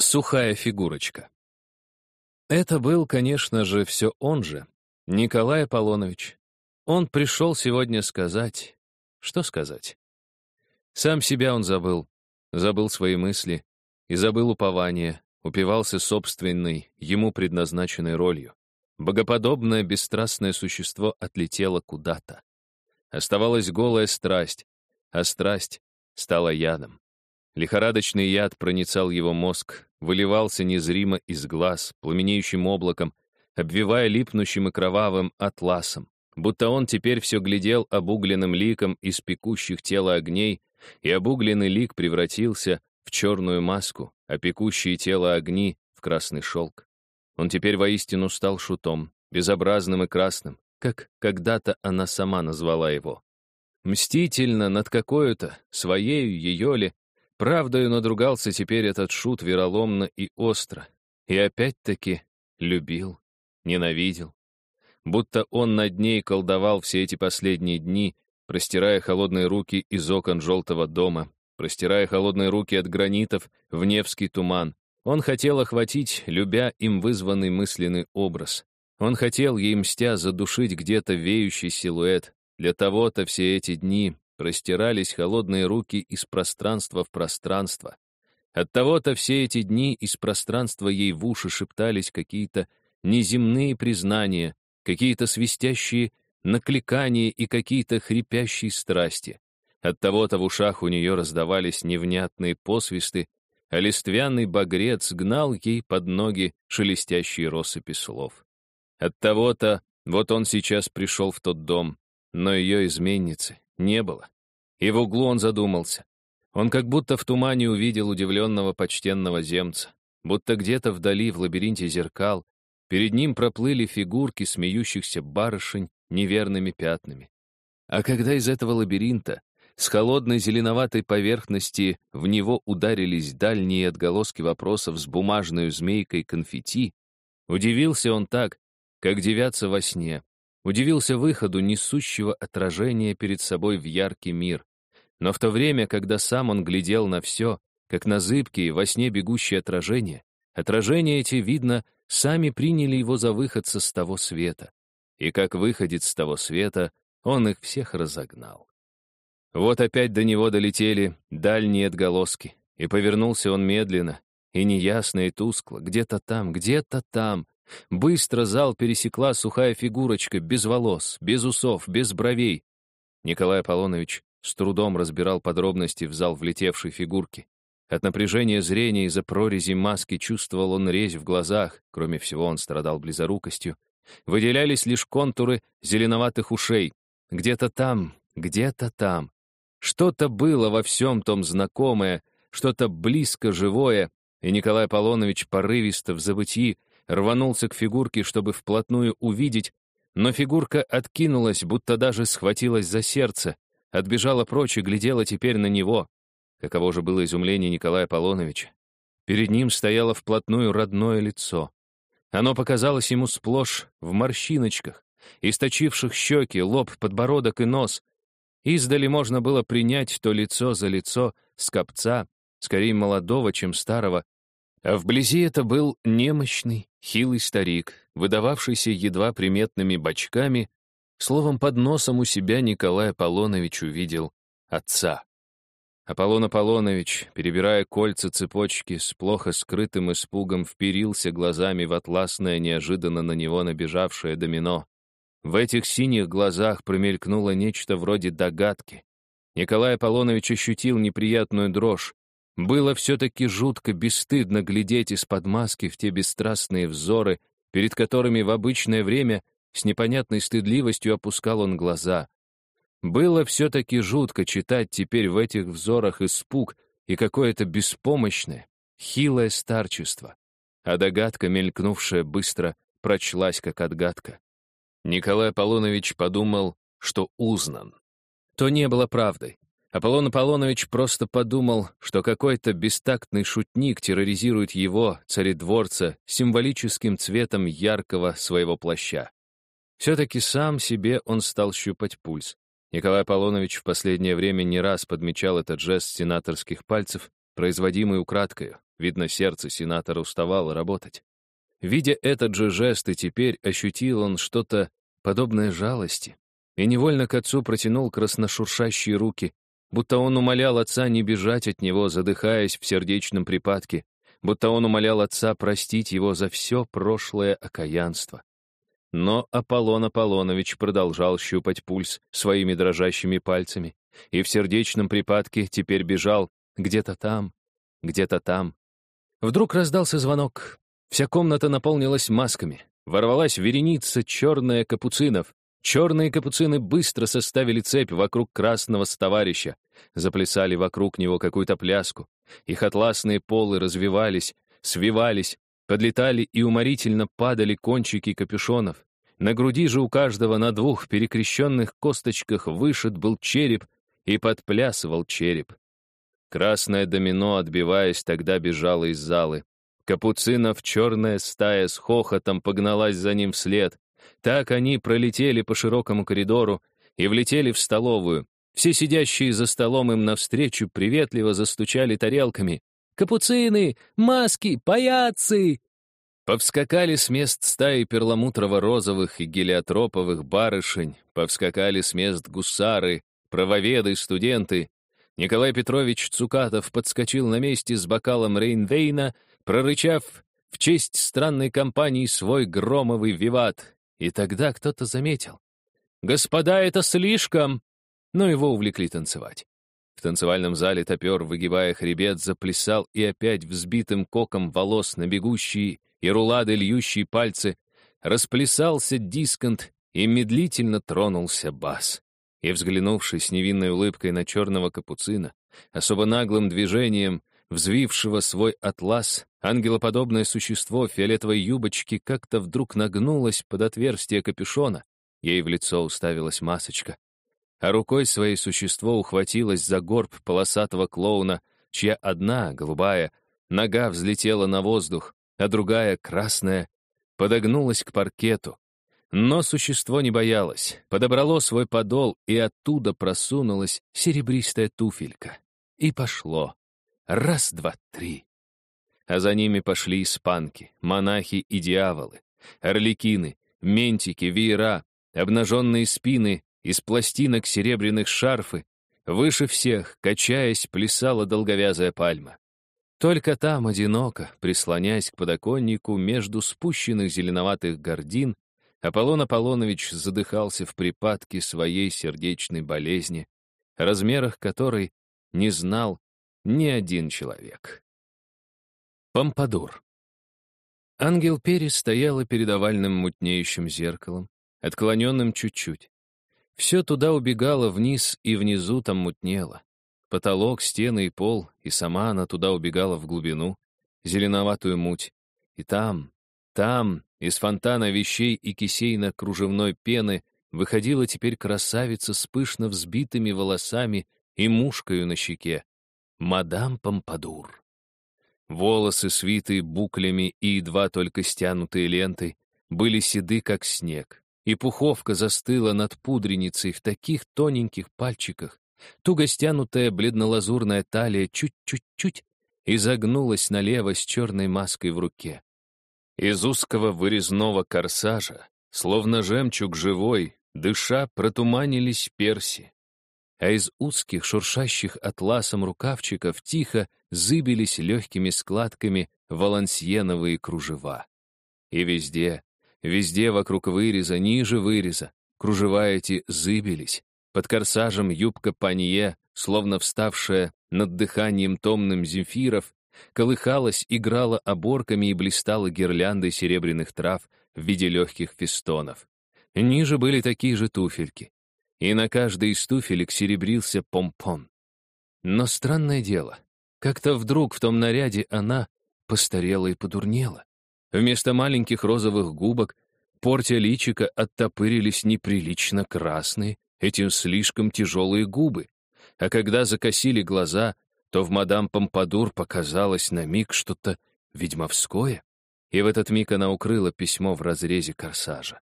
Сухая фигурочка. Это был, конечно же, все он же, Николай Аполлонович. Он пришел сегодня сказать... Что сказать? Сам себя он забыл, забыл свои мысли и забыл упование, упивался собственной, ему предназначенной ролью. Богоподобное, бесстрастное существо отлетело куда-то. Оставалась голая страсть, а страсть стала ядом. Лихорадочный яд проницал его мозг, выливался незримо из глаз, пламенеющим облаком, обвивая липнущим и кровавым атласом, будто он теперь все глядел обугленным ликом из пекущих тела огней, и обугленный лик превратился в черную маску, а пекущие тело огни — в красный шелк. Он теперь воистину стал шутом, безобразным и красным, как когда-то она сама назвала его. Мстительно над какой-то, своею ее ли, Правдою надругался теперь этот шут вероломно и остро. И опять-таки любил, ненавидел. Будто он над ней колдовал все эти последние дни, простирая холодные руки из окон желтого дома, простирая холодные руки от гранитов в Невский туман. Он хотел охватить, любя им вызванный мысленный образ. Он хотел, ей мстя, задушить где-то веющий силуэт. Для того-то все эти дни, простирались холодные руки из пространства в пространство. Оттого-то все эти дни из пространства ей в уши шептались какие-то неземные признания, какие-то свистящие накликания и какие-то хрипящие страсти. Оттого-то в ушах у нее раздавались невнятные посвисты, а листвянный багрец гнал ей под ноги шелестящие россыпи слов. Оттого-то вот он сейчас пришел в тот дом, но ее изменницы, не было. И в углу он задумался. Он как будто в тумане увидел удивленного почтенного земца. Будто где-то вдали, в лабиринте зеркал, перед ним проплыли фигурки смеющихся барышень неверными пятнами. А когда из этого лабиринта с холодной зеленоватой поверхности в него ударились дальние отголоски вопросов с бумажной змейкой конфетти, удивился он так, как девятся во сне, Удивился выходу несущего отражения перед собой в яркий мир. Но в то время, когда сам он глядел на все, как на зыбкие, во сне бегущие отражения, отражения эти, видно, сами приняли его за выходца с того света. И как выходит с того света, он их всех разогнал. Вот опять до него долетели дальние отголоски, и повернулся он медленно, и неясно, и тускло, где-то там, где-то там, Быстро зал пересекла сухая фигурочка, без волос, без усов, без бровей. Николай Аполлонович с трудом разбирал подробности в зал влетевшей фигурки. От напряжения зрения из-за прорези маски чувствовал он резь в глазах, кроме всего он страдал близорукостью. Выделялись лишь контуры зеленоватых ушей. Где-то там, где-то там. Что-то было во всем том знакомое, что-то близко живое, и Николай Аполлонович порывисто в забытии рванулся к фигурке, чтобы вплотную увидеть, но фигурка откинулась, будто даже схватилась за сердце, отбежала прочь и глядела теперь на него. Каково же было изумление Николая Аполлоновича. Перед ним стояло вплотную родное лицо. Оно показалось ему сплошь в морщиночках, источивших щеки, лоб, подбородок и нос. Издали можно было принять то лицо за лицо скопца, скорее молодого, чем старого, а вблизи это был немощный, хилый старик, выдававшийся едва приметными бочками, словом, под носом у себя Николай Аполлонович увидел отца. Аполлон Аполлонович, перебирая кольца цепочки, с плохо скрытым испугом вперился глазами в атласное, неожиданно на него набежавшее домино. В этих синих глазах промелькнуло нечто вроде догадки. Николай Аполлонович ощутил неприятную дрожь, было все-таки жутко бесстыдно глядеть из-под маски в те бесстрастные взоры, перед которыми в обычное время с непонятной стыдливостью опускал он глаза. Было все-таки жутко читать теперь в этих взорах испуг и какое-то беспомощное, хилое старчество. А догадка, мелькнувшая быстро, прочлась как отгадка. Николай Аполлонович подумал, что узнан. То не было правдой. Аполлон Аполлонович просто подумал, что какой-то бестактный шутник терроризирует его, царедворца, символическим цветом яркого своего плаща. Все-таки сам себе он стал щупать пульс. Николай Аполлонович в последнее время не раз подмечал этот жест сенаторских пальцев, производимый украдкою. Видно, сердце сенатора уставало работать. Видя этот же жест, и теперь ощутил он что-то подобное жалости, и невольно к отцу протянул красношуршащие руки, будто он умолял отца не бежать от него, задыхаясь в сердечном припадке, будто он умолял отца простить его за все прошлое окаянство. Но Аполлон Аполлонович продолжал щупать пульс своими дрожащими пальцами, и в сердечном припадке теперь бежал где-то там, где-то там. Вдруг раздался звонок. Вся комната наполнилась масками. Ворвалась вереница черная капуцинов. Черные капуцины быстро составили цепь вокруг красного товарища, заплясали вокруг него какую-то пляску. Их атласные полы развивались, свивались, подлетали и уморительно падали кончики капюшонов. На груди же у каждого на двух перекрещенных косточках вышит был череп и подплясывал череп. Красное домино, отбиваясь, тогда бежало из залы. Капуцинов черная стая с хохотом погналась за ним вслед. Так они пролетели по широкому коридору и влетели в столовую. Все сидящие за столом им навстречу приветливо застучали тарелками. «Капуцины! Маски! Паяцы!» Повскакали с мест стаи перламутрово-розовых и гелиотроповых барышень, повскакали с мест гусары, правоведы, студенты. Николай Петрович Цукатов подскочил на месте с бокалом Рейнвейна прорычав в честь странной компании свой громовый виват. И тогда кто-то заметил. «Господа, это слишком!» Но его увлекли танцевать. В танцевальном зале топер, выгибая хребет, заплясал и опять взбитым коком волос на бегущие и рулады льющие пальцы расплясался дисконт и медлительно тронулся бас. И, взглянувший с невинной улыбкой на черного капуцина, особо наглым движением, взвившего свой атлас, ангелоподобное существо в фиолетовой юбочке как-то вдруг нагнулось под отверстие капюшона. Ей в лицо уставилась масочка. А рукой своей существо ухватилось за горб полосатого клоуна, чья одна, голубая, нога взлетела на воздух, а другая, красная, подогнулась к паркету. Но существо не боялось, подобрало свой подол, и оттуда просунулась серебристая туфелька. И пошло. Раз, два, три. А за ними пошли испанки, монахи и дьяволы, орликины, ментики, веера, обнаженные спины, из пластинок серебряных шарфы. Выше всех, качаясь, плясала долговязая пальма. Только там, одиноко, прислоняясь к подоконнику между спущенных зеленоватых гордин, Аполлон Аполлонович задыхался в припадке своей сердечной болезни, размерах которой не знал ни один человек. Помпадур. Ангел Перес стояла перед овальным мутнеющим зеркалом, отклоненным чуть-чуть. Все туда убегало вниз, и внизу там мутнело. Потолок, стены и пол, и сама она туда убегала в глубину, зеленоватую муть. И там, там, из фонтана вещей и кисейно-кружевной пены выходила теперь красавица с пышно взбитыми волосами и мушкою на щеке мадам Помпадур. Волосы, свитые буклями и едва только стянутые лентой, были седы, как снег, и пуховка застыла над пудреницей в таких тоненьких пальчиках, туго стянутая бледно-лазурная талия чуть-чуть-чуть изогнулась налево с черной маской в руке. Из узкого вырезного корсажа, словно жемчуг живой, дыша, протуманились перси, а из узких, шуршащих атласом рукавчиков тихо зыбились легкими складками валансьеновые кружева. И везде, везде вокруг выреза, ниже выреза, кружева эти зыбились. Под корсажем юбка панье, словно вставшая над дыханием томным земфиров, колыхалась, играла оборками и блистала гирляндой серебряных трав в виде легких фестонов. Ниже были такие же туфельки и на каждой из туфелек серебрился помпон. Но странное дело, как-то вдруг в том наряде она постарела и подурнела. Вместо маленьких розовых губок портя личика оттопырились неприлично красные, этим слишком тяжелые губы. А когда закосили глаза, то в мадам Помпадур показалось на миг что-то ведьмовское, и в этот миг она укрыла письмо в разрезе корсажа.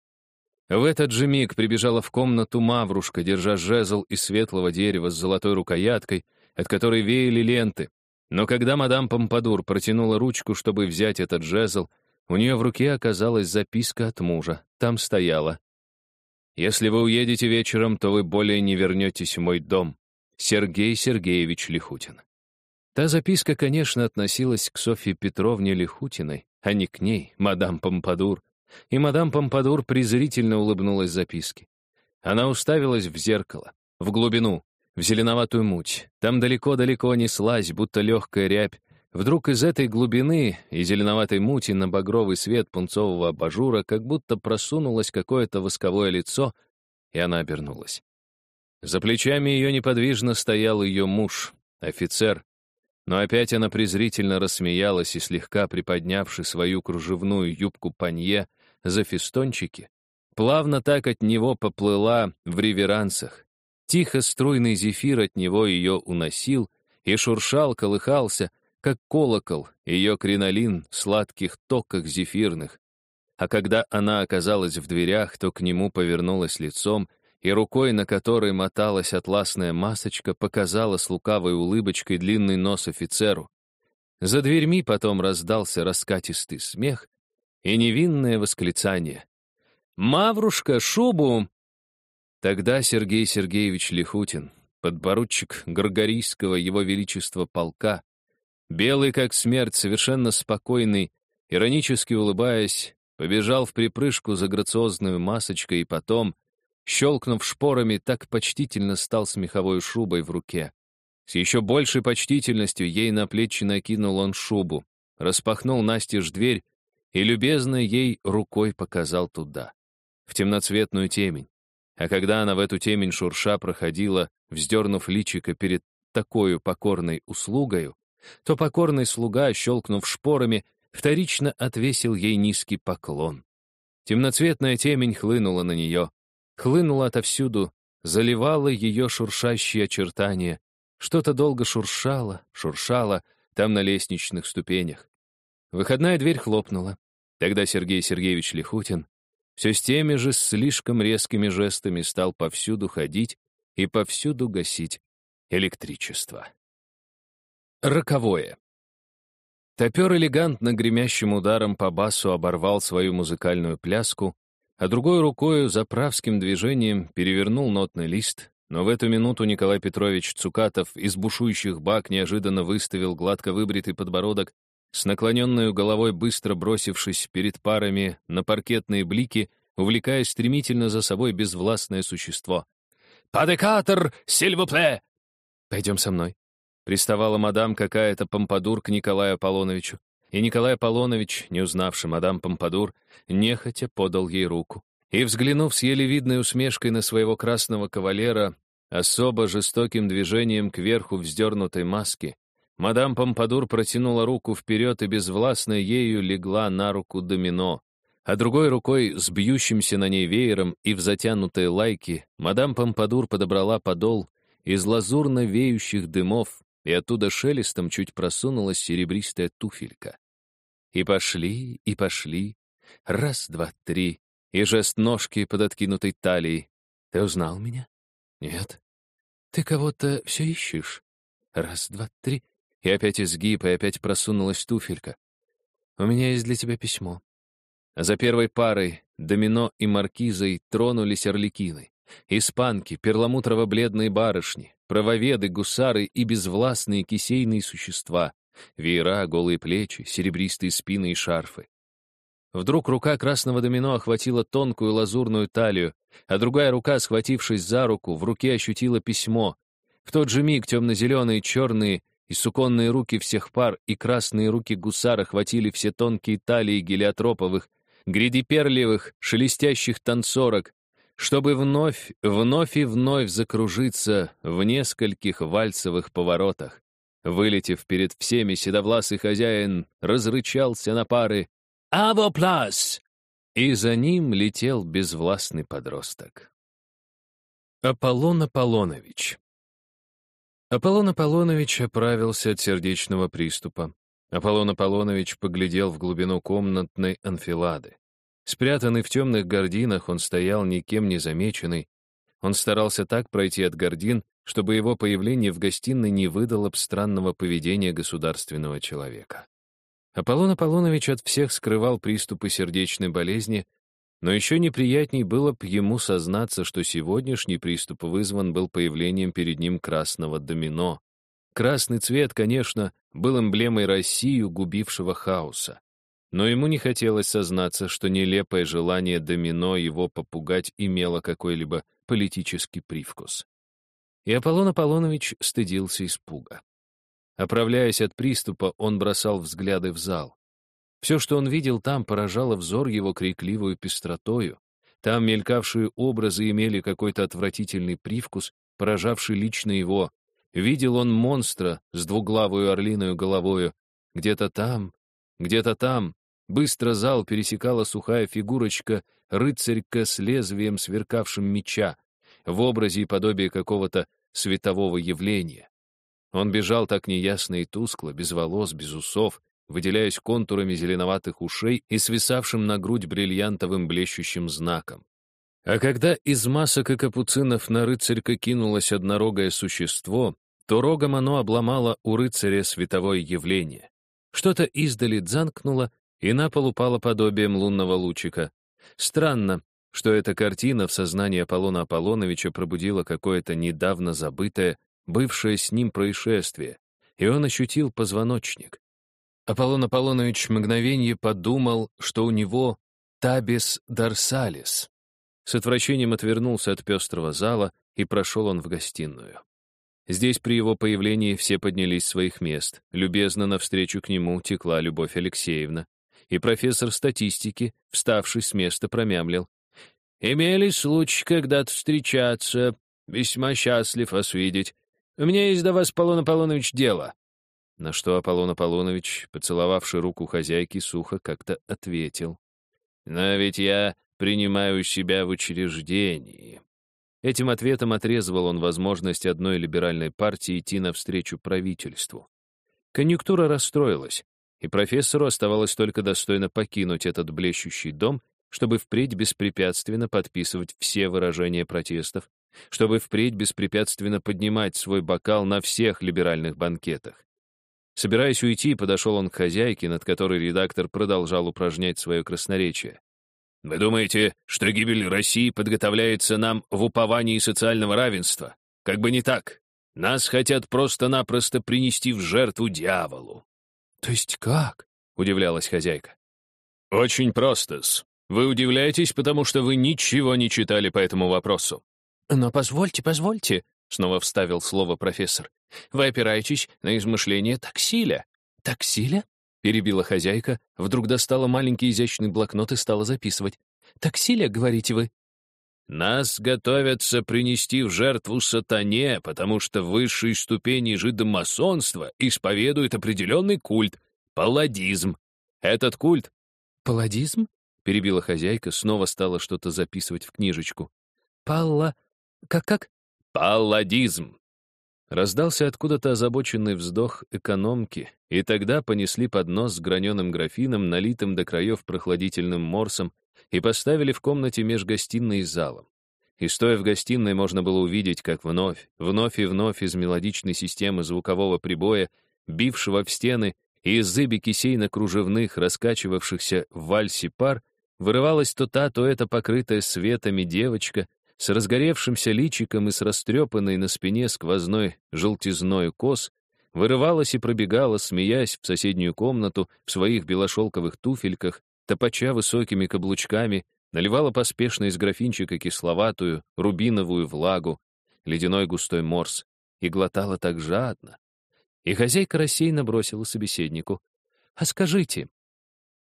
В этот же миг прибежала в комнату Маврушка, держа жезл из светлого дерева с золотой рукояткой, от которой веяли ленты. Но когда мадам Помпадур протянула ручку, чтобы взять этот жезл, у нее в руке оказалась записка от мужа. Там стояла. «Если вы уедете вечером, то вы более не вернетесь в мой дом. Сергей Сергеевич Лихутин». Та записка, конечно, относилась к Софье Петровне Лихутиной, а не к ней, мадам Помпадур. И мадам Помпадур презрительно улыбнулась записке. Она уставилась в зеркало, в глубину, в зеленоватую муть. Там далеко-далеко неслась, будто легкая рябь. Вдруг из этой глубины и зеленоватой мути на багровый свет пунцового абажура как будто просунулось какое-то восковое лицо, и она обернулась. За плечами ее неподвижно стоял ее муж, офицер, но опять она презрительно рассмеялась и, слегка приподнявши свою кружевную юбку панье за фистончики, плавно так от него поплыла в реверансах. Тихо струйный зефир от него ее уносил и шуршал, колыхался, как колокол, ее кринолин в сладких токах зефирных. А когда она оказалась в дверях, то к нему повернулась лицом и рукой, на которой моталась атласная масочка, показала с лукавой улыбочкой длинный нос офицеру. За дверьми потом раздался раскатистый смех и невинное восклицание. «Маврушка, шубу!» Тогда Сергей Сергеевич Лихутин, подборучик Горгорийского его величества полка, белый как смерть, совершенно спокойный, иронически улыбаясь, побежал в припрыжку за грациозной масочкой и потом — щелкнув шпорами, так почтительно стал с меховой шубой в руке. С еще большей почтительностью ей на плечи накинул он шубу, распахнул настежь дверь и любезно ей рукой показал туда, в темноцветную темень. А когда она в эту темень шурша проходила, вздернув личико перед такой покорной услугою, то покорный слуга, щелкнув шпорами, вторично отвесил ей низкий поклон. Темноцветная темень хлынула на нее, хлынула отовсюду, заливала ее шуршащие очертания. Что-то долго шуршало, шуршало там на лестничных ступенях. Выходная дверь хлопнула. Тогда Сергей Сергеевич Лихутин все с теми же слишком резкими жестами стал повсюду ходить и повсюду гасить электричество. Роковое. Топер элегантно гремящим ударом по басу оборвал свою музыкальную пляску, а другой рукою заправским движением перевернул нотный лист, но в эту минуту Николай Петрович Цукатов из бушующих бак неожиданно выставил гладко выбритый подбородок, с наклоненной головой быстро бросившись перед парами на паркетные блики, увлекая стремительно за собой безвластное существо. «Падекатор, сильвупле!» «Пойдем со мной», — приставала мадам какая-то помпадур к Николаю Аполлоновичу. И Николай Аполлонович, не узнавший мадам Помпадур, нехотя подал ей руку. И, взглянув с еле видной усмешкой на своего красного кавалера, особо жестоким движением кверху вздернутой маски, мадам Помпадур протянула руку вперед и безвластно ею легла на руку домино, а другой рукой, с бьющимся на ней веером и в затянутой лайке, мадам Помпадур подобрала подол из лазурно веющих дымов и оттуда шелестом чуть просунулась серебристая туфелька. И пошли, и пошли. Раз, два, три. И жест ножки под откинутой талией. Ты узнал меня? Нет. Ты кого-то все ищешь? Раз, два, три. И опять изгиб, и опять просунулась туфелька. У меня есть для тебя письмо. За первой парой домино и маркизой тронулись орликины. Испанки, перламутрово-бледные барышни, правоведы, гусары и безвластные кисейные существа, веера, голые плечи, серебристые спины и шарфы. Вдруг рука красного домино охватила тонкую лазурную талию, а другая рука, схватившись за руку, в руке ощутила письмо. В тот же миг темно-зеленые, черные и суконные руки всех пар и красные руки гусара хватили все тонкие талии гелиотроповых, гридиперлевых, шелестящих танцорок, чтобы вновь, вновь и вновь закружиться в нескольких вальсовых поворотах. Вылетев перед всеми, седовласый хозяин разрычался на пары «Авоплас!» и за ним летел безвластный подросток. Аполлон Аполлонович Аполлон Аполлонович оправился от сердечного приступа. Аполлон Аполлонович поглядел в глубину комнатной анфилады. Спрятанный в темных гординах, он стоял никем не замеченный. Он старался так пройти от гордин, чтобы его появление в гостиной не выдало б странного поведения государственного человека. Аполлон Аполлонович от всех скрывал приступы сердечной болезни, но еще неприятней было б ему сознаться, что сегодняшний приступ вызван был появлением перед ним красного домино. Красный цвет, конечно, был эмблемой России, губившего хаоса. Но ему не хотелось сознаться, что нелепое желание домино его попугать имело какой-либо политический привкус. И Аполлон Аполлонович стыдился испуга. Оправляясь от приступа, он бросал взгляды в зал. Все, что он видел там, поражало взор его крикливую пестротою. Там мелькавшие образы имели какой-то отвратительный привкус, поражавший лично его. Видел он монстра с двуглавую орлиную головою. Где-то там, где-то там, быстро зал пересекала сухая фигурочка, рыцарька с лезвием сверкавшим меча, в образе и подобии какого-то светового явления. Он бежал так неясно и тускло, без волос, без усов, выделяясь контурами зеленоватых ушей и свисавшим на грудь бриллиантовым блещущим знаком. А когда из масок и капуцинов на рыцарька кинулось однорогое существо, то рогом оно обломало у рыцаря световое явление. Что-то издали дзанкнуло, и на пол упало подобием лунного лучика. Странно, что эта картина в сознании Аполлона Аполлоновича пробудила какое-то недавно забытое, бывшее с ним происшествие, и он ощутил позвоночник. Аполлон Аполлонович мгновенье подумал, что у него табис дарсалис. С отвращением отвернулся от пестрого зала, и прошел он в гостиную. Здесь при его появлении все поднялись с своих мест. Любезно навстречу к нему текла Любовь Алексеевна. И профессор статистики, вставший с места, промямлил. «Имели случай когда-то встречаться. Весьма счастлив вас видеть. У меня есть до вас, Аполлон Аполлонович, дело. На что Аполлон Аполлонович, поцеловавший руку хозяйки, сухо как-то ответил. «Но ведь я принимаю себя в учреждении». Этим ответом отрезывал он возможность одной либеральной партии идти навстречу правительству. Конъюнктура расстроилась, и профессору оставалось только достойно покинуть этот блещущий дом, чтобы впредь беспрепятственно подписывать все выражения протестов, чтобы впредь беспрепятственно поднимать свой бокал на всех либеральных банкетах. Собираясь уйти, подошел он к хозяйке, над которой редактор продолжал упражнять свое красноречие. «Вы думаете, что гибель России подготовляется нам в уповании социального равенства? Как бы не так. Нас хотят просто-напросто принести в жертву дьяволу». «То есть как?» — удивлялась хозяйка. «Очень просто-с. Вы удивляетесь, потому что вы ничего не читали по этому вопросу». «Но позвольте, позвольте», — снова вставил слово профессор. «Вы опираетесь на измышления таксиля». «Таксиля?» — перебила хозяйка, вдруг достала маленький изящный блокнот и стала записывать. «Таксиля, говорите вы?» «Нас готовятся принести в жертву сатане, потому что в высшей ступени жидомасонства исповедует определенный культ — палладизм. Этот культ...» «Палладизм?» — перебила хозяйка, снова стала что-то записывать в книжечку. «Палла... Как-как?» «Палладизм!» Раздался откуда-то озабоченный вздох экономки, и тогда понесли поднос с граненым графином, налитым до краев прохладительным морсом, и поставили в комнате меж гостиной и залом. И стоя в гостиной, можно было увидеть, как вновь, вновь и вновь из мелодичной системы звукового прибоя, бившего в стены, и из зыби кисейно-кружевных, раскачивавшихся в вальсе пар, вырывалась то та, то эта покрытая светами девочка, с разгоревшимся личиком и с растрепанной на спине сквозной желтизной кос, вырывалась и пробегала, смеясь, в соседнюю комнату в своих белошелковых туфельках, топача высокими каблучками, наливала поспешно из графинчика кисловатую, рубиновую влагу, ледяной густой морс, и глотала так жадно. И хозяйка рассеянно бросила собеседнику. «А скажите...»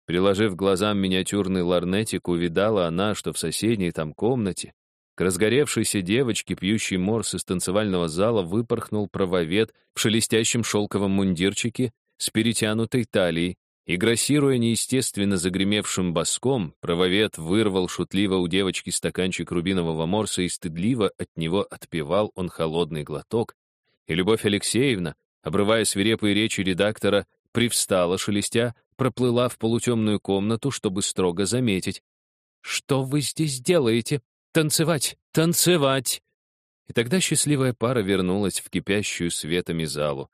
Приложив глазам миниатюрный ларнетик, увидала она, что в соседней там комнате к разгоревшейся девочке, пьющей морс из танцевального зала, выпорхнул правовед в шелестящем шелковом мундирчике с перетянутой талией, и, грассируя неестественно загремевшим боском, правовед вырвал шутливо у девочки стаканчик рубинового морса и стыдливо от него отпевал он холодный глоток, и Любовь Алексеевна, обрывая свирепые речи редактора, привстала, шелестя, проплыла в полутемную комнату, чтобы строго заметить. «Что вы здесь делаете?» Танцевать! Танцевать!» И тогда счастливая пара вернулась в кипящую светами залу.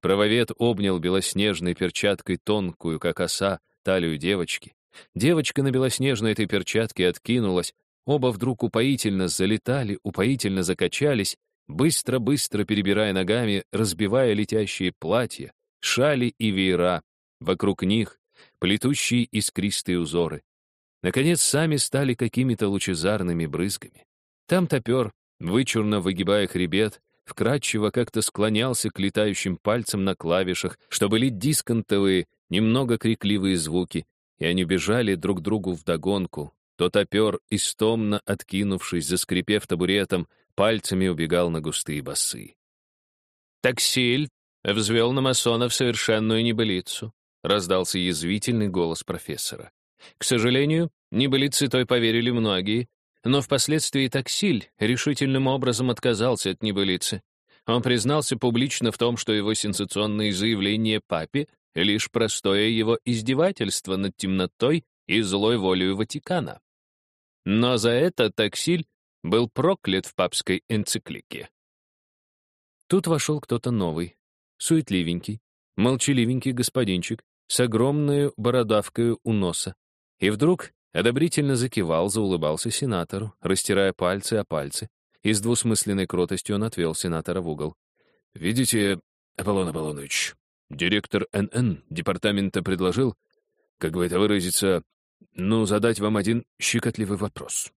Правовед обнял белоснежной перчаткой тонкую, как оса, талию девочки. Девочка на белоснежной этой перчатке откинулась, оба вдруг упоительно залетали, упоительно закачались, быстро-быстро перебирая ногами, разбивая летящие платья, шали и веера, вокруг них плетущие искристые узоры. Наконец, сами стали какими-то лучезарными брызгами. Там топер, вычурно выгибая хребет, вкрадчиво как-то склонялся к летающим пальцам на клавишах, чтобы лить дисконтовые, немного крикливые звуки, и они бежали друг другу вдогонку. То топер, истомно откинувшись, заскрипев табуретом, пальцами убегал на густые басы. «Таксиль взвел на масонов совершенную небылицу», раздался язвительный голос профессора. К сожалению, небылицы той поверили многие, но впоследствии Таксиль решительным образом отказался от небылицы. Он признался публично в том, что его сенсационные заявления папе — лишь простое его издевательство над темнотой и злой волею Ватикана. Но за это Таксиль был проклят в папской энциклике. Тут вошел кто-то новый, суетливенький, молчаливенький господинчик с огромной бородавкой у носа. И вдруг одобрительно закивал, заулыбался сенатору, растирая пальцы о пальцы, и с двусмысленной кротостью он отвел сенатора в угол. «Видите, Аполлон Аполлонович, директор НН департамента предложил, как бы это выразиться, ну, задать вам один щекотливый вопрос.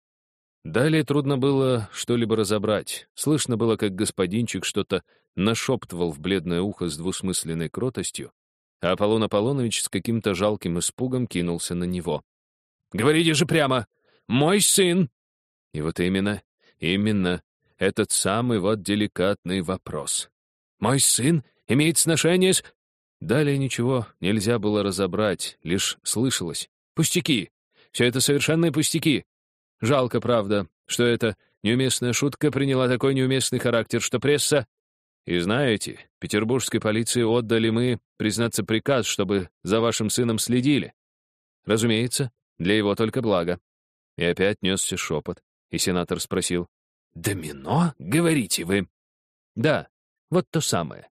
Далее трудно было что-либо разобрать. Слышно было, как господинчик что-то нашептывал в бледное ухо с двусмысленной кротостью, а Аполлон Аполлонович с каким-то жалким испугом кинулся на него. «Говорите же прямо! Мой сын!» И вот именно, именно этот самый вот деликатный вопрос. «Мой сын имеет сношение с...» Далее ничего нельзя было разобрать, лишь слышалось. «Пустяки! Все это совершенные пустяки! Жалко, правда, что эта неуместная шутка приняла такой неуместный характер, что пресса и знаете, петербургской полиции отдали мы, признаться, приказ, чтобы за вашим сыном следили. Разумеется, для его только блага. И опять несся шепот, и сенатор спросил. «Домино, говорите вы?» «Да, вот то самое».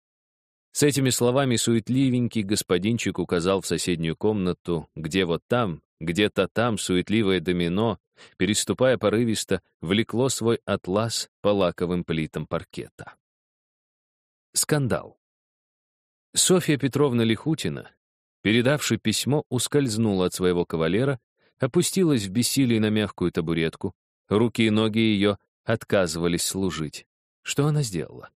С этими словами суетливенький господинчик указал в соседнюю комнату, где вот там, где-то там суетливое домино, переступая порывисто, влекло свой атлас по лаковым плитам паркета. Скандал. Софья Петровна Лихутина, передавши письмо, ускользнула от своего кавалера, опустилась в бессилии на мягкую табуретку, руки и ноги ее отказывались служить. Что она сделала?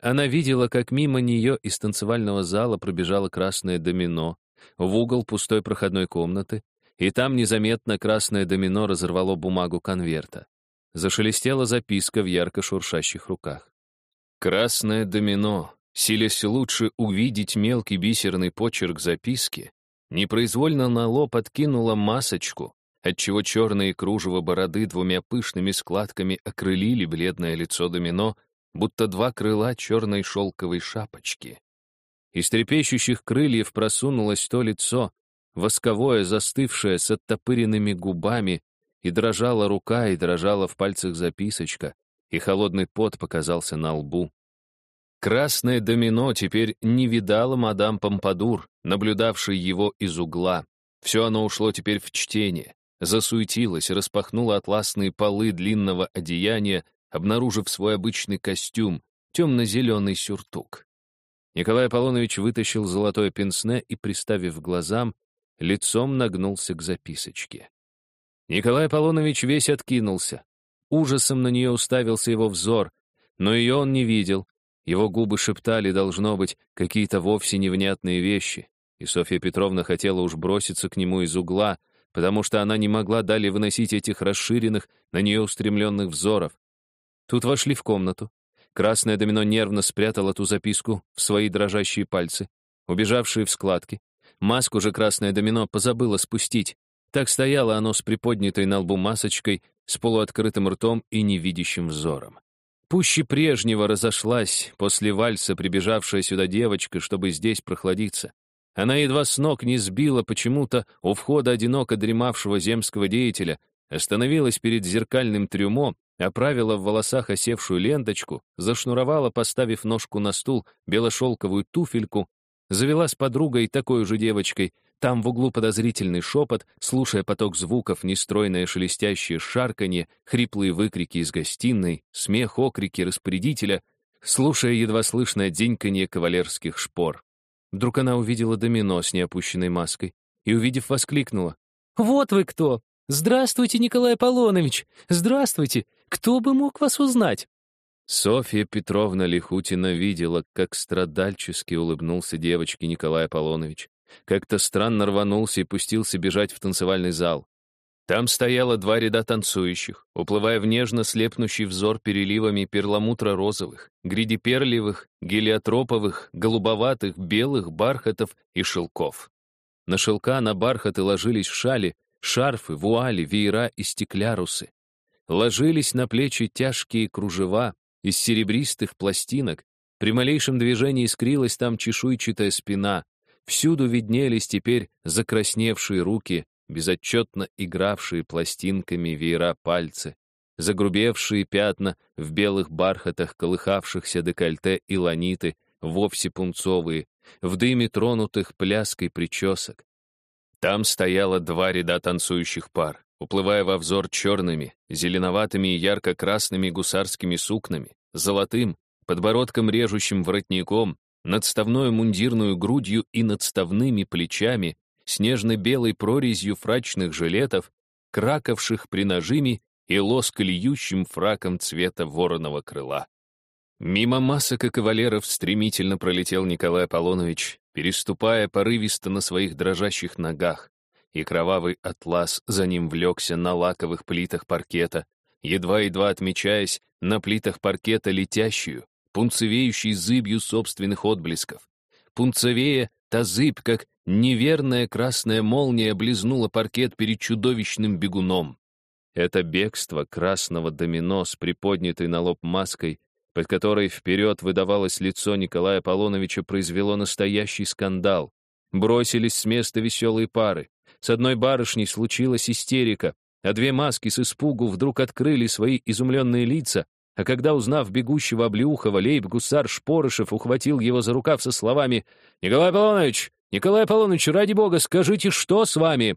Она видела, как мимо нее из танцевального зала пробежало красное домино в угол пустой проходной комнаты, и там незаметно красное домино разорвало бумагу конверта. Зашелестела записка в ярко шуршащих руках. Красное домино, силясь лучше увидеть мелкий бисерный почерк записки, непроизвольно на лоб откинула масочку, отчего черные кружево бороды двумя пышными складками окрылили бледное лицо домино, будто два крыла черной шелковой шапочки. Из трепещущих крыльев просунулось то лицо, восковое, застывшее, с оттопыренными губами, и дрожала рука, и дрожала в пальцах записочка, и холодный пот показался на лбу. Красное домино теперь не видало мадам Помпадур, наблюдавшей его из угла. Все оно ушло теперь в чтение, засуетилось, распахнуло атласные полы длинного одеяния, обнаружив свой обычный костюм, темно-зеленый сюртук. Николай Аполлонович вытащил золотое пенсне и, приставив глазам, лицом нагнулся к записочке. Николай Аполлонович весь откинулся, Ужасом на нее уставился его взор, но ее он не видел. Его губы шептали, должно быть, какие-то вовсе невнятные вещи, и Софья Петровна хотела уж броситься к нему из угла, потому что она не могла далее выносить этих расширенных, на нее устремленных взоров. Тут вошли в комнату. Красное домино нервно спрятало ту записку в свои дрожащие пальцы, убежавшие в складки. Маску же красное домино позабыло спустить. Так стояло оно с приподнятой на лбу масочкой, с полуоткрытым ртом и невидящим взором. Пуще прежнего разошлась после вальса прибежавшая сюда девочка, чтобы здесь прохладиться. Она едва с ног не сбила почему-то у входа одиноко дремавшего земского деятеля, остановилась перед зеркальным трюмо, оправила в волосах осевшую ленточку, зашнуровала, поставив ножку на стул, белошелковую туфельку, завела с подругой, такой же девочкой, там в углу подозрительный шепот, слушая поток звуков, нестройное шелестящее шарканье, хриплые выкрики из гостиной, смех, окрики распорядителя, слушая едва слышное деньканье кавалерских шпор. Вдруг она увидела домино с неопущенной маской и, увидев, воскликнула. «Вот вы кто! Здравствуйте, Николай Аполлонович! Здравствуйте! Кто бы мог вас узнать?» Софья Петровна Лихутина видела, как страдальчески улыбнулся девочке Николай Аполлонович, как-то странно рванулся и пустился бежать в танцевальный зал. Там стояло два ряда танцующих, уплывая в нежно слепнущий взор переливами перламутро-розовых, гридиперлевых, гелиотроповых, голубоватых, белых, бархатов и шелков. На шелка, на бархаты ложились шали, шарфы, вуали, веера и стеклярусы. Ложились на плечи тяжкие кружева из серебристых пластинок, при малейшем движении искрилась там чешуйчатая спина, всюду виднелись теперь закрасневшие руки, безотчетно игравшие пластинками веера пальцы, загрубевшие пятна в белых бархатах колыхавшихся декольте и ланиты, вовсе пунцовые, в дыме тронутых пляской причесок. Там стояло два ряда танцующих пар, уплывая во взор черными, зеленоватыми и ярко-красными гусарскими сукнами, золотым, подбородком режущим воротником, надставной мундирную грудью и надставными плечами, снежно-белой прорезью фрачных жилетов, краковших при нажиме и лоск льющим фраком цвета вороного крыла. Мимо масок и кавалеров стремительно пролетел Николай Аполлонович, переступая порывисто на своих дрожащих ногах, и кровавый атлас за ним влекся на лаковых плитах паркета, едва-едва отмечаясь на плитах паркета летящую, пунцевеющей зыбью собственных отблесков. Пунцевее та зыбь, как неверная красная молния, близнула паркет перед чудовищным бегуном. Это бегство красного домино с приподнятой на лоб маской, под которой вперед выдавалось лицо Николая Аполлоновича, произвело настоящий скандал. Бросились с места веселые пары. С одной барышней случилась истерика, а две маски с испугу вдруг открыли свои изумленные лица, а когда, узнав бегущего Облеухова, лейб-гусар Шпорышев ухватил его за рукав со словами «Николай Аполлонович! Николай Аполлонович, ради бога, скажите, что с вами?»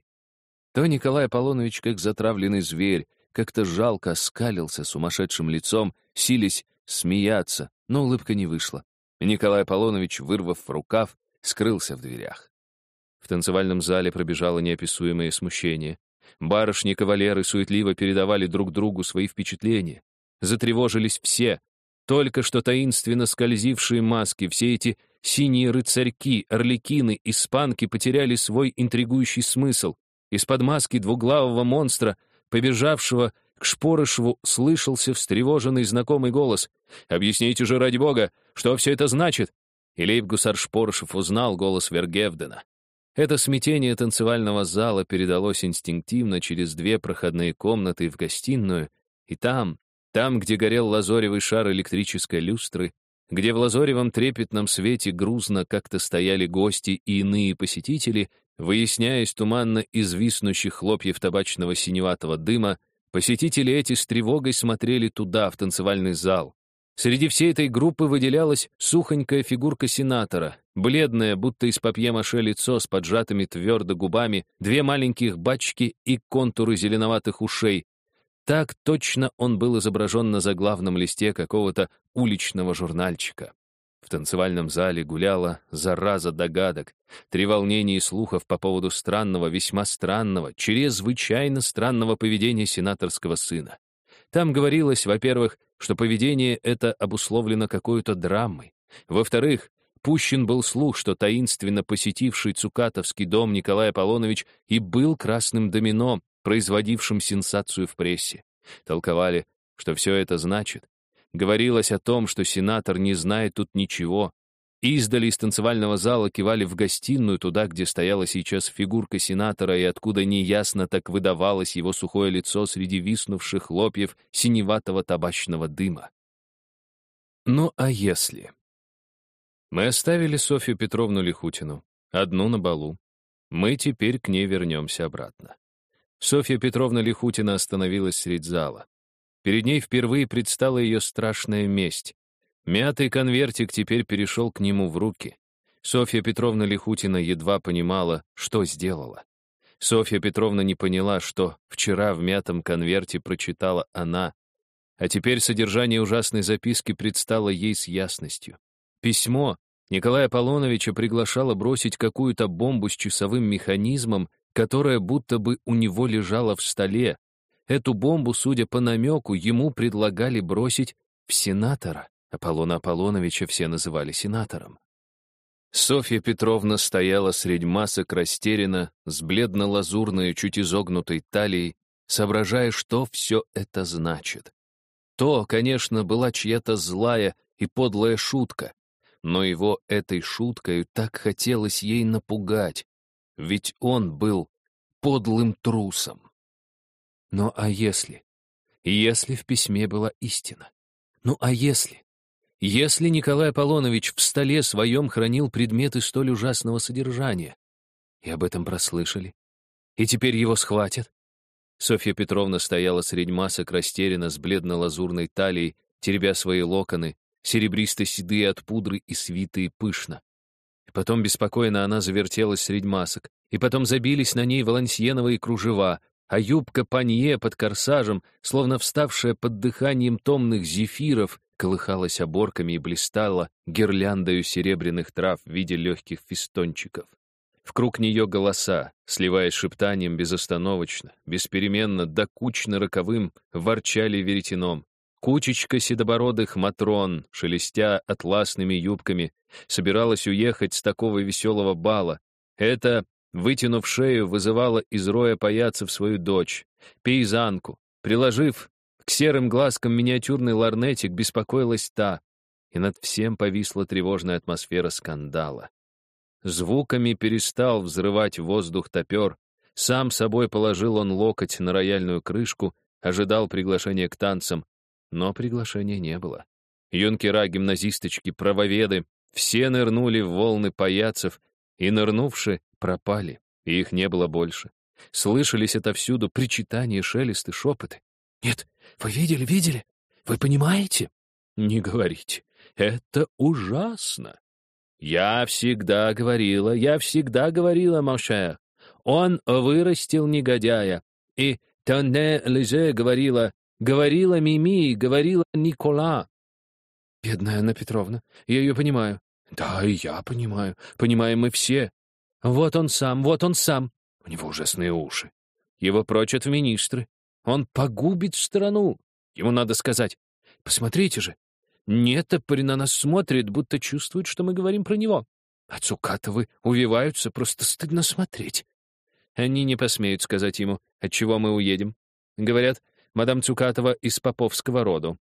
То Николай Аполлонович, как затравленный зверь, как-то жалко оскалился сумасшедшим лицом, сились смеяться, но улыбка не вышла. Николай Аполлонович, вырвав рукав, скрылся в дверях. В танцевальном зале пробежало неописуемое смущение. Барышни и кавалеры суетливо передавали друг другу свои впечатления. Затревожились все. Только что таинственно скользившие маски, все эти синие рыцарьки, орликины, испанки потеряли свой интригующий смысл. Из-под маски двуглавого монстра, побежавшего к Шпорышеву, слышался встревоженный знакомый голос. «Объясните же, ради бога, что все это значит?» И лейб-гусар Шпорышев узнал голос Вергевдена. Это смятение танцевального зала передалось инстинктивно через две проходные комнаты в гостиную, и там, там, где горел лазоревый шар электрической люстры, где в лазоревом трепетном свете грузно как-то стояли гости и иные посетители, выясняясь туманно из виснущих хлопьев табачного синеватого дыма, посетители эти с тревогой смотрели туда, в танцевальный зал. Среди всей этой группы выделялась сухонькая фигурка сенатора, бледное, будто из папье-маше лицо с поджатыми твердо губами, две маленьких бачки и контуры зеленоватых ушей, так точно он был изображен на заглавном листе какого-то уличного журнальчика. В танцевальном зале гуляла зараза догадок, три волнения и слухов по поводу странного, весьма странного, чрезвычайно странного поведения сенаторского сына. Там говорилось, во-первых, что поведение это обусловлено какой-то драмой. Во-вторых, пущен был слух, что таинственно посетивший Цукатовский дом Николай Аполлонович и был красным домино, производившим сенсацию в прессе. Толковали, что все это значит. Говорилось о том, что сенатор не знает тут ничего. Издали из танцевального зала кивали в гостиную, туда, где стояла сейчас фигурка сенатора, и откуда неясно так выдавалось его сухое лицо среди виснувших хлопьев синеватого табачного дыма. Ну а если? Мы оставили Софью Петровну Лихутину, одну на балу. Мы теперь к ней вернемся обратно. Софья Петровна Лихутина остановилась средь зала. Перед ней впервые предстала ее страшная месть. Мятый конвертик теперь перешел к нему в руки. Софья Петровна Лихутина едва понимала, что сделала. Софья Петровна не поняла, что вчера в мятом конверте прочитала она, а теперь содержание ужасной записки предстало ей с ясностью. Письмо Николая Аполлоновича приглашало бросить какую-то бомбу с часовым механизмом, которая будто бы у него лежала в столе. Эту бомбу, судя по намеку, ему предлагали бросить в сенатора. Аполлона Аполлоновича все называли сенатором. Софья Петровна стояла средь масок растерянно, с бледно-лазурной, чуть изогнутой талией, соображая, что все это значит. То, конечно, была чья-то злая и подлая шутка, но его этой шуткой так хотелось ей напугать, ведь он был подлым трусом. Но а если? Если в письме была истина? Ну а если? Если Николай Аполлонович в столе своем хранил предметы столь ужасного содержания, и об этом прослышали, и теперь его схватят? Софья Петровна стояла средь масок растерянно с бледно-лазурной талией, теребя свои локоны, серебристо-седые от пудры и свитые пышно. Потом беспокойно она завертелась средь масок, и потом забились на ней валансьеновые кружева, а юбка панье под корсажем, словно вставшая под дыханием томных зефиров, колыхалась оборками и блистала гирляндою серебряных трав в виде легких фистончиков. В круг нее голоса, сливаясь шептанием безостановочно, беспеременно, докучно роковым, ворчали веретеном. Кучечка седобородых матрон, шелестя атласными юбками, собиралась уехать с такого веселого бала. Это, вытянув шею, вызывала из роя паяцев свою дочь, пейзанку, приложив к серым глазкам миниатюрный ларнетик беспокоилась та, и над всем повисла тревожная атмосфера скандала. Звуками перестал взрывать воздух топер, сам собой положил он локоть на рояльную крышку, ожидал приглашения к танцам, но приглашения не было. Юнкера, гимназисточки, правоведы — все нырнули в волны паяцев, и, нырнувши, пропали, и их не было больше. Слышались отовсюду причитания, шелесты, шепоты. «Нет, вы видели, видели? Вы понимаете?» «Не говорите. Это ужасно. Я всегда говорила, я всегда говорила, Машер. Он вырастил негодяя. И Тонне Леже говорила, говорила Мими, говорила Никола. Бедная Анна Петровна, я ее понимаю. Да, и я понимаю. Понимаем мы все. Вот он сам, вот он сам. У него ужасные уши. Его прочат в министры. Он погубит страну. Ему надо сказать, посмотрите же, Нетопырь на нас смотрит, будто чувствует, что мы говорим про него. А Цукатовы увиваются, просто стыдно смотреть. Они не посмеют сказать ему, от чего мы уедем. Говорят, мадам Цукатова из поповского роду.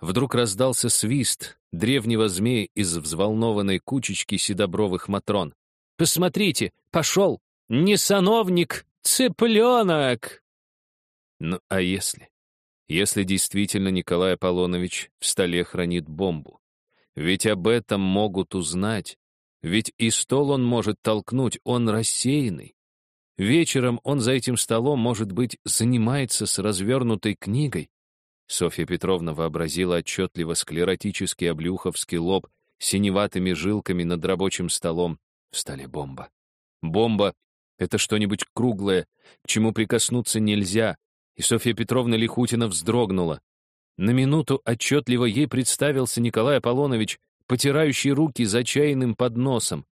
Вдруг раздался свист древнего змея из взволнованной кучечки седобровых матрон. «Посмотрите, пошел! Не сановник, цыпленок!» Ну, а если? Если действительно Николай Аполлонович в столе хранит бомбу? Ведь об этом могут узнать. Ведь и стол он может толкнуть, он рассеянный. Вечером он за этим столом, может быть, занимается с развернутой книгой. Софья Петровна вообразила отчетливо склеротический облюховский лоб синеватыми жилками над рабочим столом. В столе бомба. Бомба — это что-нибудь круглое, к чему прикоснуться нельзя, и Софья Петровна Лихутина вздрогнула. На минуту отчетливо ей представился Николай Аполлонович, потирающий руки за чайным подносом.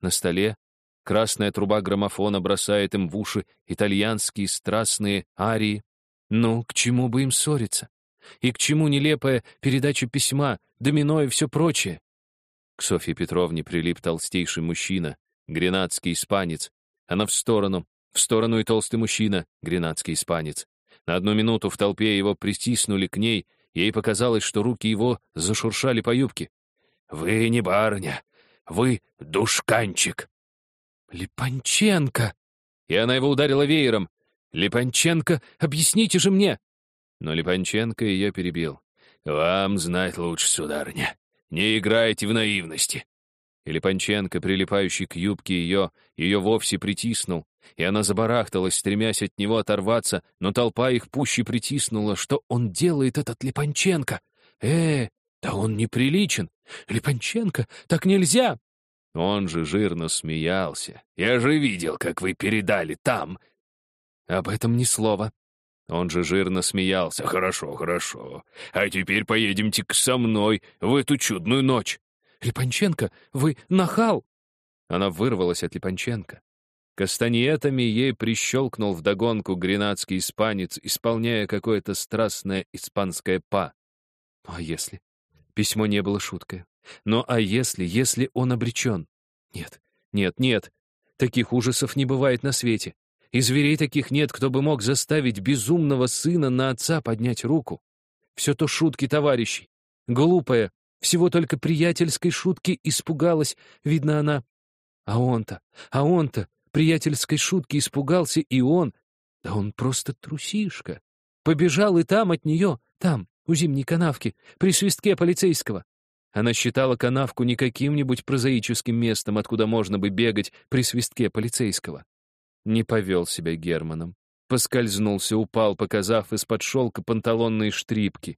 На столе красная труба граммофона бросает им в уши итальянские страстные арии. Ну, к чему бы им ссориться? И к чему нелепая передача письма, домино и все прочее? К Софье Петровне прилип толстейший мужчина, гренадский испанец. Она в сторону, в сторону и толстый мужчина, гренадский испанец. На одну минуту в толпе его притиснули к ней, ей показалось, что руки его зашуршали по юбке. «Вы не барыня, вы душканчик!» «Липанченко!» И она его ударила веером. «Липанченко, объясните же мне!» Но Липанченко ее перебил. «Вам знать лучше, сударыня. Не играйте в наивности». И Липанченко, прилипающий к юбке ее, ее вовсе притиснул, и она забарахталась, стремясь от него оторваться, но толпа их пуще притиснула, что он делает этот Липанченко. Э, да он неприличен. Липанченко, так нельзя. Он же жирно смеялся. Я же видел, как вы передали там. Об этом ни слова. Он же жирно смеялся. «Хорошо, хорошо. А теперь поедемте-ка со мной в эту чудную ночь». «Липанченко, вы нахал!» Она вырвалась от Липанченко. Кастаньетами ей прищелкнул вдогонку гренадский испанец, исполняя какое-то страстное испанское па. А если? Письмо не было шуткой. Но а если, если он обречен? Нет, нет, нет. Таких ужасов не бывает на свете. И зверей таких нет, кто бы мог заставить безумного сына на отца поднять руку. Все то шутки товарищей. Глупая, всего только приятельской шутки испугалась, видно она. А он-то, а он-то приятельской шутки испугался, и он... Да он просто трусишка. Побежал и там от нее, там, у зимней канавки, при свистке полицейского. Она считала канавку не каким-нибудь прозаическим местом, откуда можно бы бегать при свистке полицейского. Не повел себя Германом. Поскользнулся, упал, показав из-под шелка панталонные штрипки.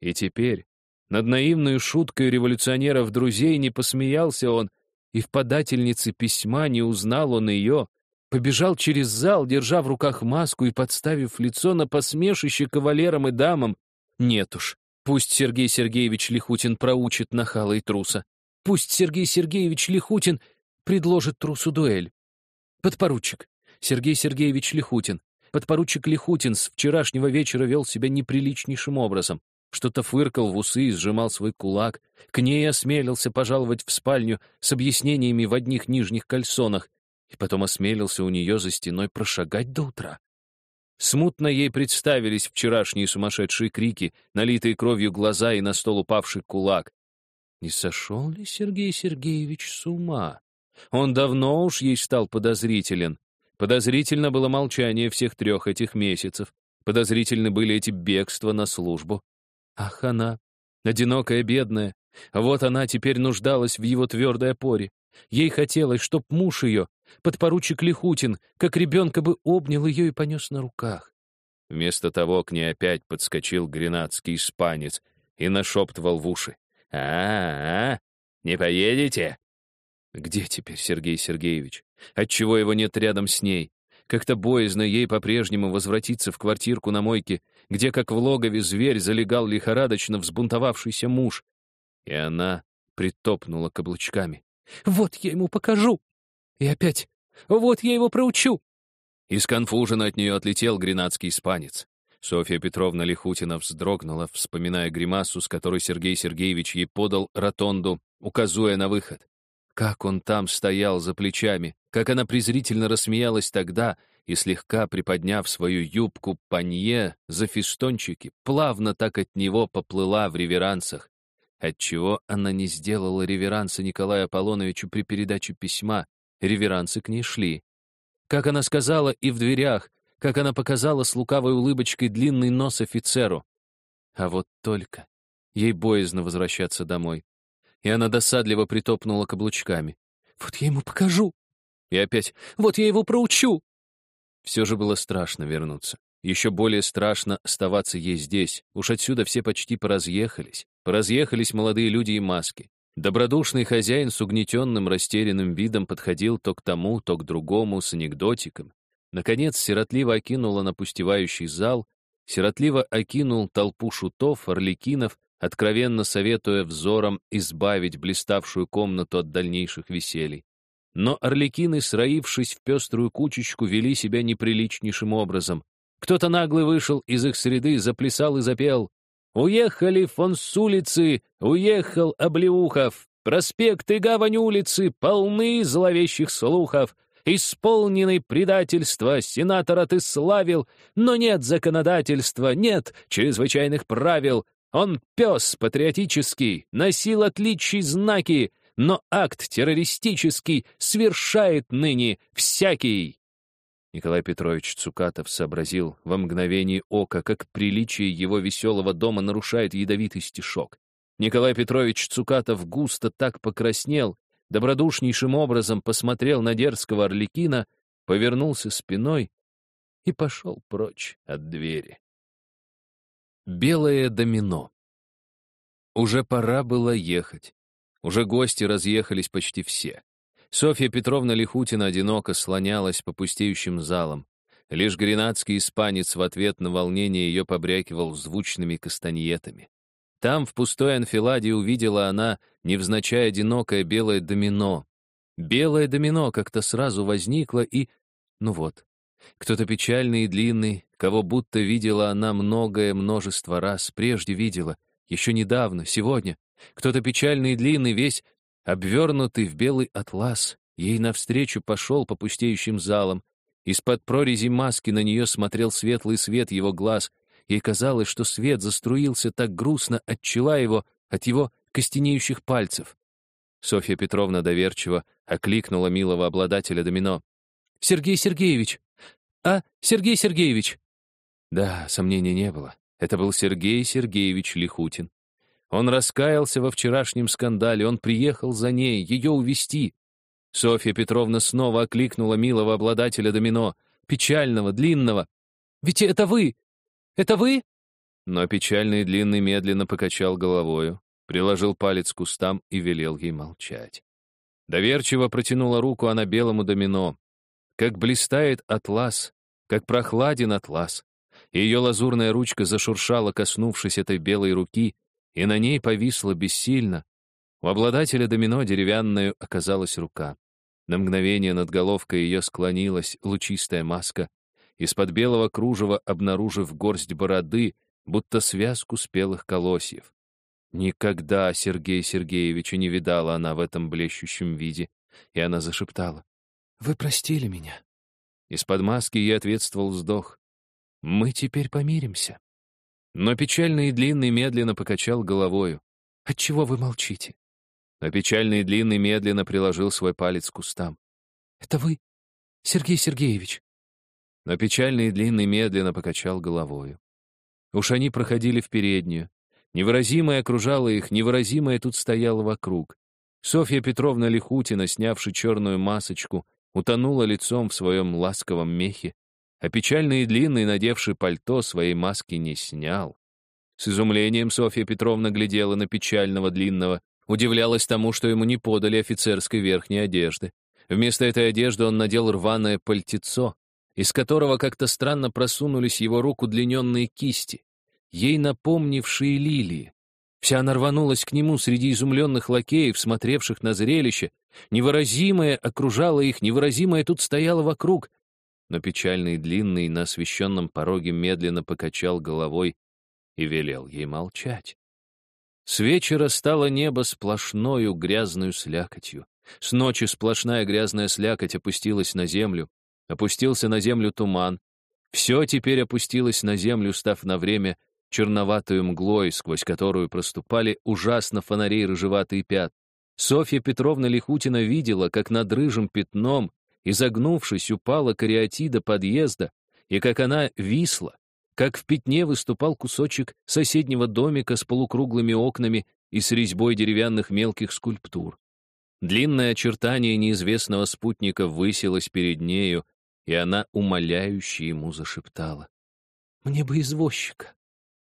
И теперь над наивной шуткой революционеров-друзей не посмеялся он, и в подательнице письма не узнал он ее, побежал через зал, держа в руках маску и подставив лицо на посмешище кавалерам и дамам. Нет уж, пусть Сергей Сергеевич Лихутин проучит нахала и труса. Пусть Сергей Сергеевич Лихутин предложит трусу дуэль. Подпоручик, Сергей Сергеевич Лихутин. Подпоручик Лихутин с вчерашнего вечера вел себя неприличнейшим образом. Что-то фыркал в усы и сжимал свой кулак. К ней осмелился пожаловать в спальню с объяснениями в одних нижних кальсонах. И потом осмелился у нее за стеной прошагать до утра. Смутно ей представились вчерашние сумасшедшие крики, налитые кровью глаза и на стол упавший кулак. Не сошел ли Сергей Сергеевич с ума? Он давно уж ей стал подозрителен. Подозрительно было молчание всех трех этих месяцев. Подозрительны были эти бегства на службу. Ах, она, одинокая, бедная. Вот она теперь нуждалась в его твердой опоре. Ей хотелось, чтоб муж ее, подпоручик Лихутин, как ребенка бы обнял ее и понес на руках. Вместо того к ней опять подскочил гренадский испанец и нашептывал в уши. «А, -а, не поедете?» Где теперь Сергей Сергеевич? Отчего его нет рядом с ней? Как-то боязно ей по-прежнему возвратиться в квартирку на мойке, где, как в логове, зверь залегал лихорадочно взбунтовавшийся муж. И она притопнула каблучками. «Вот я ему покажу!» И опять «Вот я его проучу!» Из конфужена от нее отлетел гренадский испанец. Софья Петровна Лихутина вздрогнула, вспоминая гримасу, с которой Сергей Сергеевич ей подал ротонду, указуя на выход. Как он там стоял за плечами, как она презрительно рассмеялась тогда и, слегка приподняв свою юбку панье за фистончики, плавно так от него поплыла в реверансах. Отчего она не сделала реверанса Николаю Аполлоновичу при передаче письма, реверансы к ней шли. Как она сказала и в дверях, как она показала с лукавой улыбочкой длинный нос офицеру. А вот только ей боязно возвращаться домой и она досадливо притопнула каблучками. «Вот я ему покажу!» И опять «Вот я его проучу!» Все же было страшно вернуться. Еще более страшно оставаться ей здесь. Уж отсюда все почти поразъехались. Поразъехались молодые люди и маски. Добродушный хозяин с угнетенным, растерянным видом подходил то к тому, то к другому с анекдотиком. Наконец, сиротливо окинула напустевающий зал, сиротливо окинул толпу шутов, орликинов, откровенно советуя взором избавить блиставшую комнату от дальнейших веселий. Но орликины, сроившись в пеструю кучечку, вели себя неприличнейшим образом. Кто-то наглый вышел из их среды, заплясал и запел. «Уехали фон с улицы, уехал Облеухов, проспект и гавань улицы полны зловещих слухов, исполненный предательства, сенатора ты славил, но нет законодательства, нет чрезвычайных правил, он пес патриотический, носил отличий знаки, но акт террористический совершает ныне всякий. Николай Петрович Цукатов сообразил во мгновение ока, как приличие его веселого дома нарушает ядовитый стишок. Николай Петрович Цукатов густо так покраснел, добродушнейшим образом посмотрел на дерзкого Орликина, повернулся спиной и пошел прочь от двери. Белое домино. Уже пора было ехать. Уже гости разъехались почти все. Софья Петровна Лихутина одиноко слонялась по пустеющим залам. Лишь гренадский испанец в ответ на волнение ее побрякивал звучными кастаньетами. Там, в пустой анфиладе, увидела она, невзначай одинокое белое домино. Белое домино как-то сразу возникло и... Ну вот. Кто-то печальный и длинный, кого будто видела она многое множество раз, прежде видела, еще недавно, сегодня. Кто-то печальный и длинный, весь обвернутый в белый атлас, ей навстречу пошел по пустеющим залам. Из-под прорези маски на нее смотрел светлый свет его глаз. Ей казалось, что свет заструился так грустно от чела его, от его костенеющих пальцев. Софья Петровна доверчиво окликнула милого обладателя домино. «Сергей Сергеевич! А, Сергей Сергеевич!» Да, сомнений не было. Это был Сергей Сергеевич Лихутин. Он раскаялся во вчерашнем скандале, он приехал за ней, ее увести. Софья Петровна снова окликнула милого обладателя домино, печального, длинного. «Ведь это вы! Это вы?» Но печальный длинный медленно покачал головою, приложил палец к кустам и велел ей молчать. Доверчиво протянула руку она белому домино. Как блистает атлас, как прохладен атлас. Ее лазурная ручка зашуршала, коснувшись этой белой руки, и на ней повисла бессильно. У обладателя домино деревянную оказалась рука. На мгновение над головкой ее склонилась лучистая маска, из-под белого кружева обнаружив горсть бороды, будто связку спелых колосьев. Никогда Сергея Сергеевича не видала она в этом блещущем виде, и она зашептала. «Вы простили меня». Из-под маски ей ответствовал вздох. «Мы теперь помиримся». Но печальный и длинный медленно покачал головою. «Отчего вы молчите?» Но печальный и длинный медленно приложил свой палец к кустам. «Это вы, Сергей Сергеевич?» Но печальный и длинный медленно покачал головою. Уж они проходили в переднюю. Невыразимое окружало их, невыразимое тут стояло вокруг. Софья Петровна Лихутина, снявши черную масочку, утонула лицом в своем ласковом мехе, а печальный и длинный, надевший пальто, своей маски не снял. С изумлением Софья Петровна глядела на печального длинного, удивлялась тому, что ему не подали офицерской верхней одежды. Вместо этой одежды он надел рваное пальтецо, из которого как-то странно просунулись его руку длиненные кисти, ей напомнившие лилии. Вся она рванулась к нему среди изумленных лакеев, смотревших на зрелище. Невыразимое окружало их, невыразимое тут стояло вокруг, но печальный и длинный на освещенном пороге медленно покачал головой и велел ей молчать. С вечера стало небо сплошною грязную слякотью. С ночи сплошная грязная слякоть опустилась на землю. Опустился на землю туман. Все теперь опустилось на землю, став на время черноватую мглой, сквозь которую проступали ужасно фонарей рыжеватые пят. Софья Петровна Лихутина видела, как над рыжим пятном Изогнувшись, упала кариатида подъезда, и как она висла, как в пятне выступал кусочек соседнего домика с полукруглыми окнами и с резьбой деревянных мелких скульптур. Длинное очертание неизвестного спутника высилось перед нею, и она умоляюще ему зашептала. «Мне бы извозчика».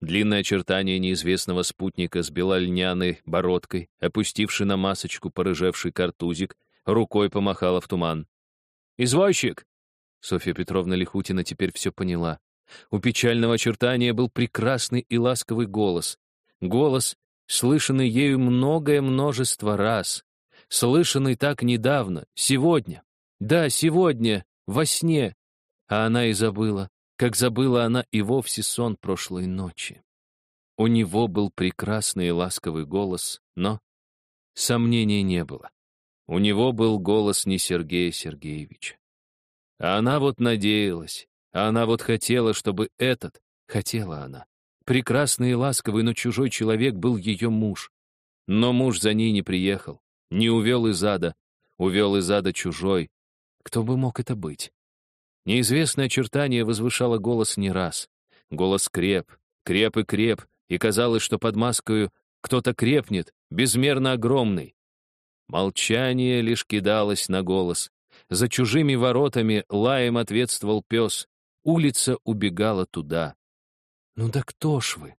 Длинное очертание неизвестного спутника с белольняной бородкой, опустивший на масочку порыжевший картузик, рукой помахала в туман. «Извозчик!» Софья Петровна Лихутина теперь все поняла. У печального очертания был прекрасный и ласковый голос. Голос, слышанный ею многое множество раз. Слышанный так недавно, сегодня. Да, сегодня, во сне. А она и забыла, как забыла она и вовсе сон прошлой ночи. У него был прекрасный и ласковый голос, но сомнений не было. У него был голос не Сергея Сергеевича. А она вот надеялась, а она вот хотела, чтобы этот, хотела она. Прекрасный и ласковый, но чужой человек был ее муж. Но муж за ней не приехал, не увел из ада, увел из ада чужой. Кто бы мог это быть? Неизвестное очертание возвышало голос не раз. Голос креп, креп и креп, и казалось, что под маскою кто-то крепнет, безмерно огромный. Молчание лишь кидалось на голос. За чужими воротами лаем ответствовал пес. Улица убегала туда. «Ну да кто ж вы?»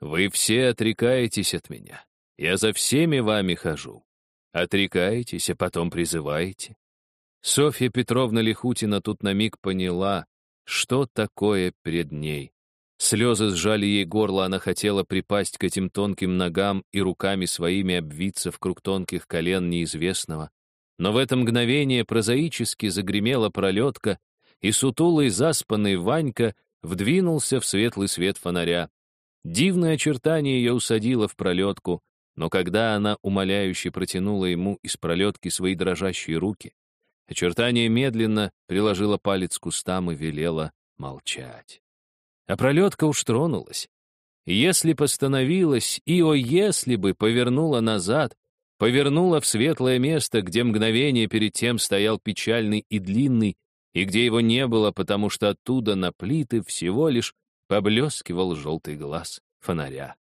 «Вы все отрекаетесь от меня. Я за всеми вами хожу. Отрекаетесь, а потом призываете». Софья Петровна Лихутина тут на миг поняла, что такое перед ней. Слезы сжали ей горло, она хотела припасть к этим тонким ногам и руками своими обвиться в круг тонких колен неизвестного. Но в это мгновение прозаически загремела пролетка, и сутулый заспанный Ванька вдвинулся в светлый свет фонаря. Дивное очертание ее усадило в пролетку, но когда она умоляюще протянула ему из пролетки свои дрожащие руки, очертание медленно приложило палец к кустам и велело молчать. А пролетка уж тронулась. Если постановилась, и о если бы повернула назад, повернула в светлое место, где мгновение перед тем стоял печальный и длинный, и где его не было, потому что оттуда на плиты всего лишь поблескивал желтый глаз фонаря.